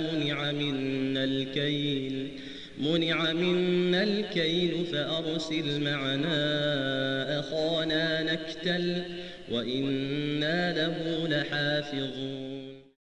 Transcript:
منع منا الكيل منع منا الكيل فأرسل معنا أخانا نكتل وإنا له لحافظون.